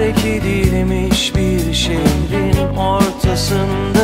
Belki değilmiş bir şehrin ortasında.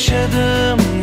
yaşadım.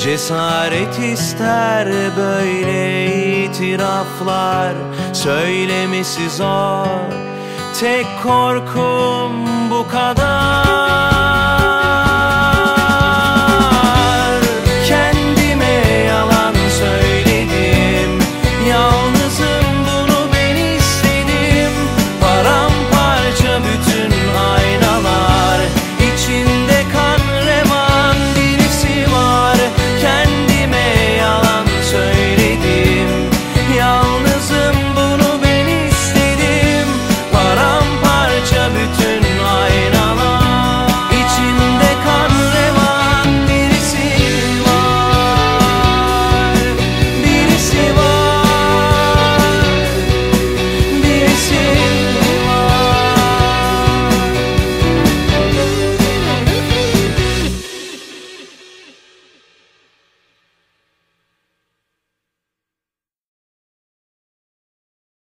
Cesaret ister böyle itiraflar Söylemesi zor. Tek korkum bu kadar.